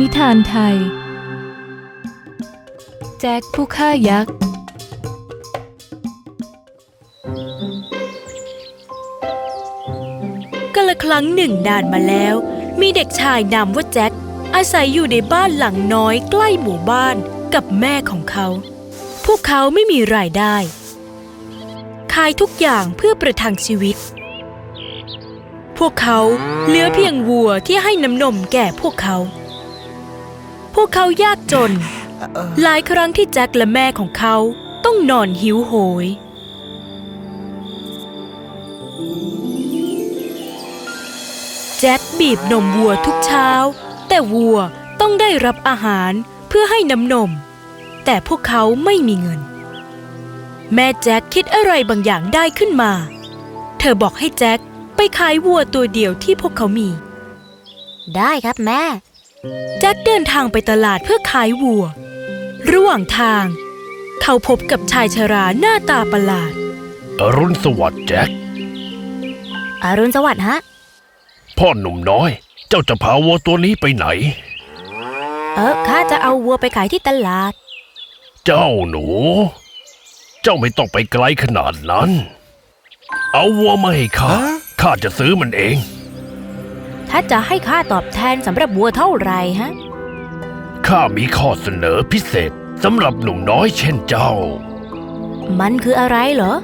นิทานไทย แจ็คผู้ฆ่ายักษ์กาละครั้งหนึ่งนานมาแล้ว มีเด็กชายนามว่าแจ็คอาศัยอยู่ในบ้านหลังน้อยใกล้หมู่บ้านกับแม่ของเขา พวกเขาไม่มีรายได้ ขายทุกอย่างเพื่อประทังชีวิต พวกเขาเหลือเพียงวัวที่ให้น้ำนมแก่พวกเขา พวกเขายากจน หลายครั้งที่แจ็คและแม่ของเขาต้องนอนหิวโหย แจ็คบีบนมวัวทุกเช้า แต่วัวต้องได้รับอาหารเพื่อให้น้ำนม แต่พวกเขาไม่มีเงิน แม่แจ็คคิดอะไรบางอย่างได้ขึ้นมา เธอบอกให้แจ็คไปขายวัวตัวเดียวที่พวกเขามี ได้ครับแม่ แจ็คเดินทางไปตลาดเพื่อขายวัว ระหว่างทาง เขาพบกับชายชราหน้าตาประหลาด อรุณสวัสดิ์แจ็ค อรุณสวัสดิ์ฮะ พ่อหนุ่มน้อย เจ้าจะพาวัวตัวนี้ไปไหน เออข้าจะเอาวัวไปขายที่ตลาด เจ้าหนู เจ้าไม่ต้องไปไกลขนาดนั้น เอาวัวมาให้ข้า ข้าจะซื้อมันเอง ถ้าจะให้ค่าตอบแทนสำหรับวัวเท่าไหร่ฮะ ข้ามีข้อเสนอพิเศษสำหรับหนุ่มน้อยเช่นเจ้า มันคืออะไรเหรอ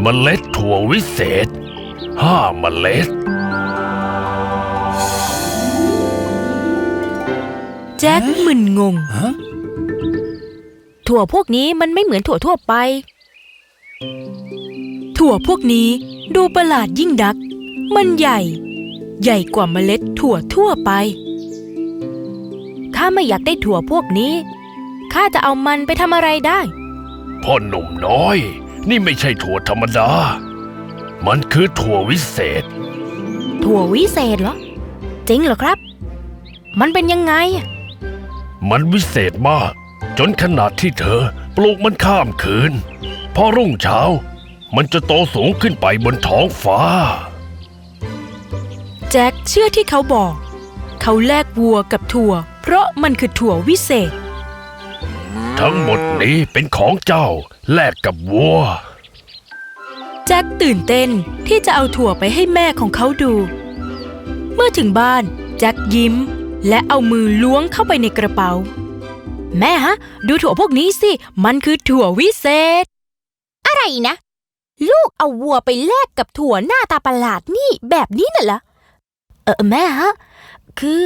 เมล็ดถั่ววิเศษห้าเมล็ด แจ็คมึนงง ถั่วพวกนี้มันไม่เหมือนถั่วทั่วไป ถั่วพวกนี้ดูประหลาดยิ่งดัก มันใหญ่ ใหญ่กว่าเมล็ดถั่วทั่วไป ข้าไม่อยากได้ถั่วพวกนี้ ข้าจะเอามันไปทำอะไรได้ พ่อหนุ่มน้อย นี่ไม่ใช่ถั่วธรรมดา มันคือถั่ววิเศษ ถั่ววิเศษเหรอ จริงเหรอครับ มันเป็นยังไงอะมันวิเศษมาก จนขนาดที่เธอปลูกมันข้ามคืน พอรุ่งเช้า มันจะโตสูงขึ้นไปบนท้องฟ้า แจ็คเชื่อที่เขาบอก เขาแลกวัวกับถั่ว เพราะมันคือถั่ววิเศษ ทั้งหมดนี้เป็นของเจ้าแลกกับวัว แจ็คตื่นเต้นที่จะเอาถั่วไปให้แม่ของเขาดู เมื่อถึงบ้าน แจ็คยิ้ม และเอามือล้วงเข้าไปในกระเป๋า แม่ฮะ ดูถั่วพวกนี้สิ มันคือถั่ววิเศษ อะไรนะ ลูกเอาวัวไปแลกกับถั่วหน้าตาประหลาดนี่แบบนี้น่ะเหรอ เออแม่ฮะ คือ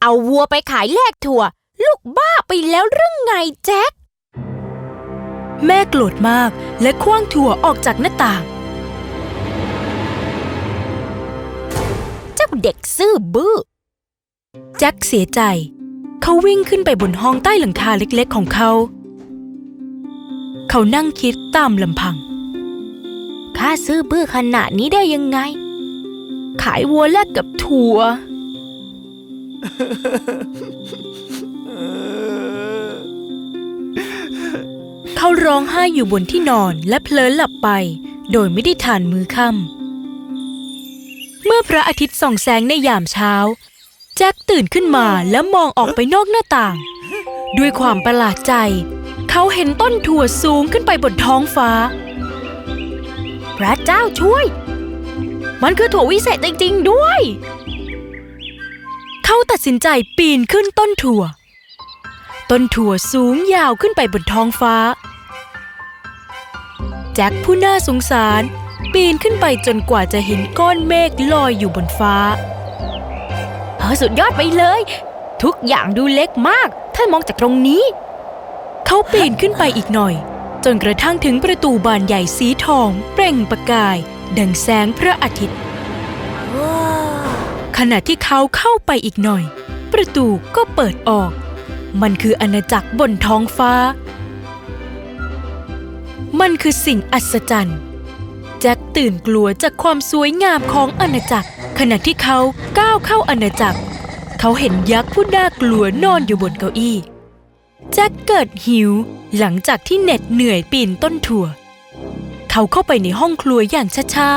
เอาวัวไปขายแลกถั่ว ลูกบ้าไปแล้วเรื่องไงแจ็ค แม่โกรธมากและคว้างถั่วออกจากหน้าต่าง เจ้าเด็กซื่อบื้อ แจ็คเสียใจ เขาวิ่งขึ้นไปบนห้องใต้หลังคาเล็กๆของเขา เขานั่งคิดตามลำพังข้าซื่อบื้อขนาดนี้ได้ยังไง ขายวัวแลกกับถั่ว เขาร้องไห้อยู่บนที่นอนและเพลินหลับไป โดยไม่ได้ทานมื้อค่ำเมื่อพระอาทิตย์ส่องแสงในยามเช้า แจ็คตื่นขึ้นมาแล้วมองออกไปนอกหน้าต่าง ด้วยความประหลาดใจ เขาเห็นต้นถั่วสูงขึ้นไปบนท้องฟ้า พระเจ้าช่วย มันคือถั่ววิเศษจริงๆด้วย เขาตัดสินใจปีนขึ้นต้นถั่ว ต้นถั่วสูงยาวขึ้นไปบนท้องฟ้า แจ็คผู้น่าสงสาร ปีนขึ้นไปจนกว่าจะเห็นก้อนเมฆลอยอยู่บนฟ้าเออสุดยอดไปเลย ทุกอย่างดูเล็กมาก ถ้ามองจากตรงนี้ เขาปีนขึ้นไปอีกหน่อย จนกระทั่งถึงประตูบานใหญ่สีทอง เปล่งประกาย ดังแสงพระอาทิตย์ ขณะที่เขาเข้าไปอีกหน่อย ประตูก็เปิดออก มันคืออาณาจักรบนท้องฟ้า มันคือสิ่งอัศจรรย์ แจ็คตื่นกลัวจากความสวยงามของอาณาจักร ขณะที่เขาก้าวเข้าอาณาจักร เขาเห็นยักษ์ผู้น่ากลัวนอนอยู่บนเก้าอี้ แจ็คเกิดหิวหลังจากที่เหน็ดเหนื่อยปีนต้นถั่ว เขาเข้าไปในห้องครัวอย่างช้า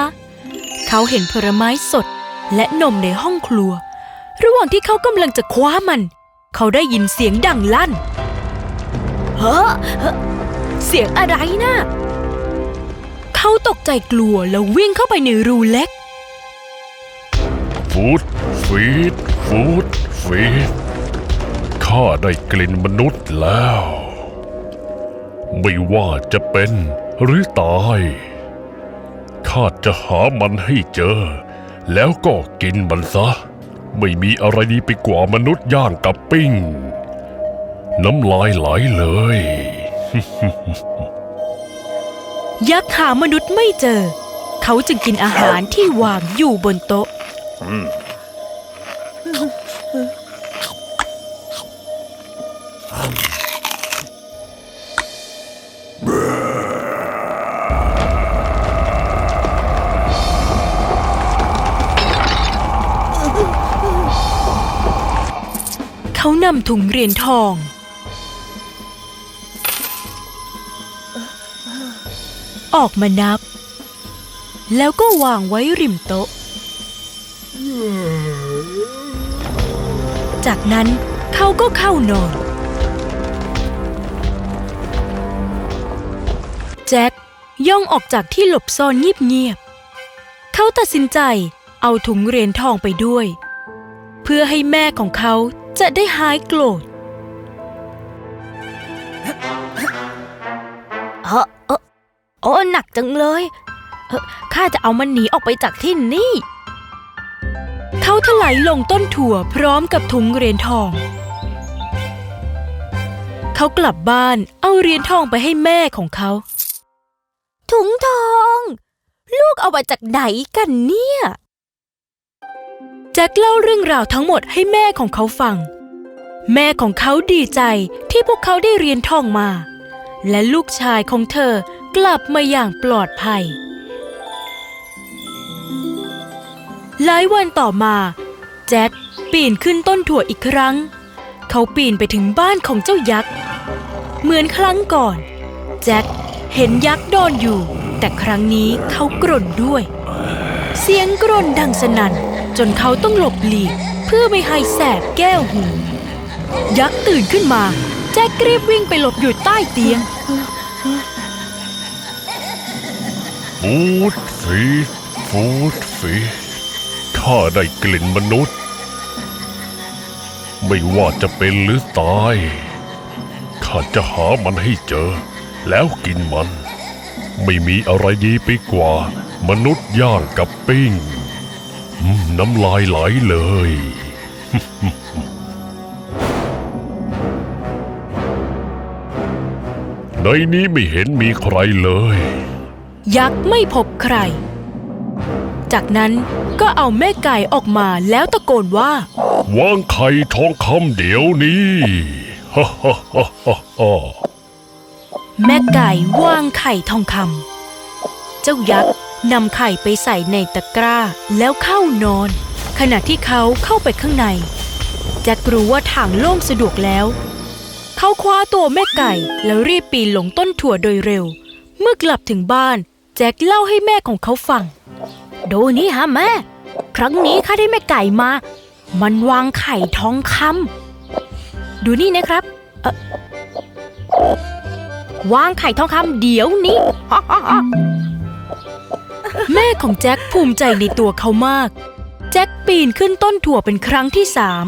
ๆ เขาเห็นผลไม้สดและนมในห้องครัว ระหว่างที่เขากำลังจะคว้ามัน เขาได้ยินเสียงดังลั่น เฮ้อเฮ้อเสียงอะไรนะเขาตกใจกลัวแล้ววิ่งเข้าไปในรูเล็ก ฟูดฟีดฟูดฟีดข้าได้กลิ่นมนุษย์แล้ว ไม่ว่าจะเป็น หรือตาย ข้าจะหามันให้เจอ แล้วก็กินมันซะ ไม่มีอะไรดีไปกว่ามนุษย์ย่างกับปิ้ง น้ำลายไหลเลย ยักษ์หามนุษย์ไม่เจอ เขาจึงกินอาหารที่วางอยู่บนโต๊ะ นำถุงเหรียญทอง ออกมานับ แล้วก็วางไว้ริมโต๊ะ จากนั้นเขาก็เข้านอน แจ็คย่องออกจากที่หลบซ่อนเงียบๆเขาตัดสินใจเอาถุงเหรียญทองไปด้วย เพื่อให้แม่ของเขา จะได้หายโกรธเออเออโอ้หนักจังเลยเออข้าจะเอามันหนีออกไปจากที่นี่ เขาถลายลงต้นถั่วพร้อมกับถุงเหรียญทอง เขากลับบ้านเอาเหรียญทองไปให้แม่ของเขา ถุงทอง ลูกเอามาจากไหนกันเนี่ย จ็คเล่าเรื่องราวทั้งหมดให้แม่ของเขาฟัง แม่ของเขาดีใจที่พวกเขาได้เรียนท่องมา และลูกชายของเธอกลับมาอย่างปลอดภัย หลายวันต่อมา แจ็คปีนขึ้นต้นถั่วอีกครั้ง เขาปีนไปถึงบ้านของเจ้ายักษ์ เหมือนครั้งก่อน แจ็คเห็นยักษ์นอนอยู่ แต่ครั้งนี้เขากร่นด้วย เสียงกรนดังสนั่น จนเขาต้องหลบหลีก เพื่อไม่ให้แสบแก้วหู ยักษ์ตื่นขึ้นมา แจ็ครีบวิ่งไปหลบอยู่ใต้เตียงฟูดฟีฟูดฟีดข้าได้กลิ่นมนุษย์ ไม่ว่าจะเป็นหรือตาย ข้าจะหามันให้เจอ แล้วกินมัน ไม่มีอะไรดีไปกว่า มนุษย์ย่างกับปิ้ง น้ำลายไหลเลย ในนี้ไม่เห็นมีใครเลย ยักษ์ไม่พบใคร จากนั้นก็เอาแม่ไก่ออกมาแล้วตะโกนว่า วางไข่ทองคำเดี๋ยวนี้ฮ่าฮ่าฮ่าฮ่าฮ่าแม่ไก่วางไข่ทองคำเจ้ายักษ์ นำไข่ไปใส่ในตะกร้าแล้วเข้านอน ขณะที่เขาเข้าไปข้างใน แจ็ครู้ว่าทางโล่งสะดวกแล้ว เขาคว้าตัวแม่ไก่แล้วรีบปีนลงต้นถั่วโดยเร็ว เมื่อกลับถึงบ้าน แจ็คเล่าให้แม่ของเขาฟัง ดูนี่ฮะแม่ ครั้งนี้ข้าได้แม่ไก่มา มันวางไข่ทองคำดูนี่นะครับเออวางไข่ทองคำเดี๋ยวนี้ แม่ของแจ็คภูมิใจในตัวเขามาก แจ็คปีนขึ้นต้นถั่วเป็นครั้งที่สาม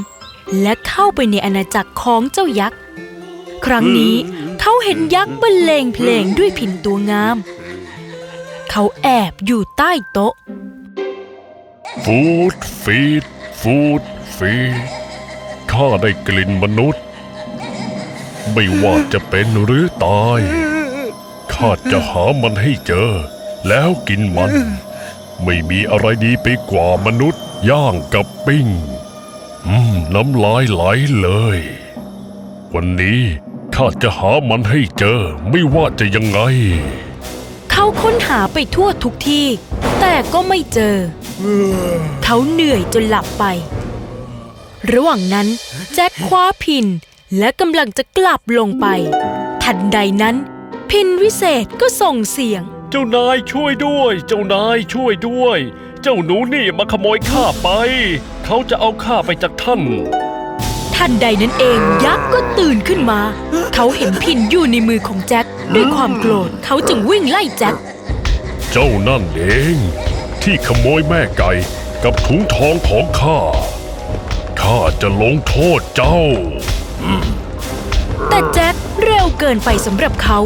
และเข้าไปในอาณาจักรของเจ้ายักษ์ ครั้งนี้เขาเห็นยักษ์บรรเลงเพลงด้วยพินตัวงาม เขาแอบอยู่ใต้โต๊ะ ฟูดฟีดฟูดฟีดข้าได้กลิ่นมนุษย์ ไม่ว่าจะเป็นหรือตาย ข้าจะหามันให้เจอ แล้วกินมัน ไม่มีอะไรดีไปกว่ามนุษย์ย่างกับปิ้ง อืม น้ำลายไหลเลย วันนี้ข้าจะหามันให้เจอไม่ว่าจะยังไง เขาค้นหาไปทั่วทุกที่ แต่ก็ไม่เจอ เขาเหนื่อยจนหลับไประหว่างนั้นแจ็คคว้าพินและกำลังจะกลับลงไป ทันใดนั้น พินวิเศษก็ส่งเสียง เจ้านายช่วยด้วย เจ้านายช่วยด้วย เจ้าหนูนี่มาขโมยข้าไป เขาจะเอาข้าไปจากท่าน ทันใดนั้นเองยักษ์ก็ตื่นขึ้นมา เขาเห็นพินอยู่ในมือของแจ็คด้วยความโกรธเขาจึงวิ่งไล่แจ็คเจ้านั่นเอง ที่ขโมยแม่ไก่กับถุงทองของข้า ข้าจะลงโทษเจ้า แต่แจ็ค เร็วเกินไปสำหรับเขา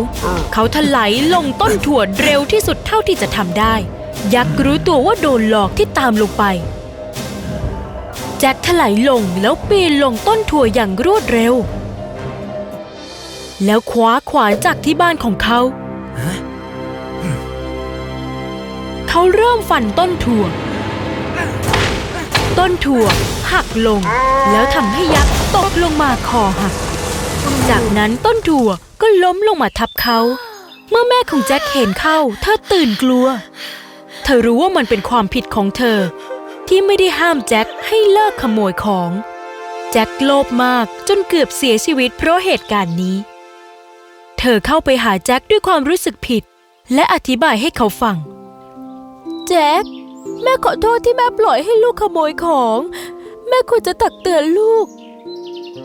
เขาถลายลงต้นถั่วเร็วที่สุดเท่าที่จะทำได้ ยักษ์รู้ตัวว่าโดนหลอกที่ตามลงไป แจ็คถลายลงแล้วปีนลงต้นถั่วอย่างรวดเร็ว แล้วคว้าขวานจากที่บ้านของเขา เขาเริ่มฟันต้นถั่ว ต้นถั่วหักลง แล้วทำให้ยักษ์ตกลงมาคอหัก จากนั้นต้นถั่วก็ล้มลงมาทับเขา เมื่อแม่ของแจ็คเห็นเข้า เธอตื่นกลัว เธอรู้ว่ามันเป็นความผิดของเธอ ที่ไม่ได้ห้ามแจ็คให้เลิกขโมยของ แจ็คโลภมากจนเกือบเสียชีวิตเพราะเหตุการณ์นี้ เธอเข้าไปหาแจ็คด้วยความรู้สึกผิด และอธิบายให้เขาฟัง แจ็คแม่ขอโทษที่แม่ปล่อยให้ลูกขโมยของ แม่ควรจะตักเตือนลูก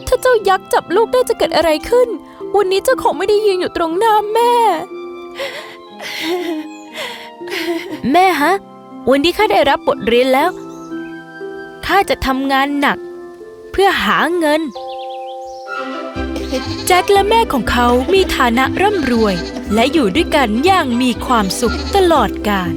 ถ้าเจ้ายักษ์จับลูกได้จะเกิดอะไรขึ้น วันนี้เจ้าคงไม่ได้ยืนอยู่ตรงหน้าแม่ แม่ฮะ วันนี้ข้าได้รับบทเรียนแล้ว ข้าจะทำงานหนัก เพื่อหาเงิน แจ็คและแม่ของเขามีฐานะร่ำรวย และอยู่ด้วยกันอย่างมีความสุขตลอดกาล